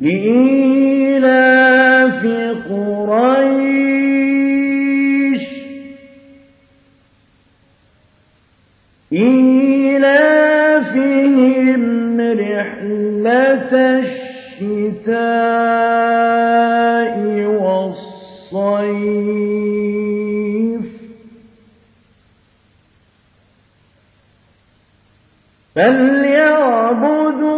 لِإِيلَافِ قُرَيْشٍ. إِيلَافِهِمْ رِحْلَةَ الشِّتَاءِ وَالصَّيْفِ. فَلْيَعْبُدُوا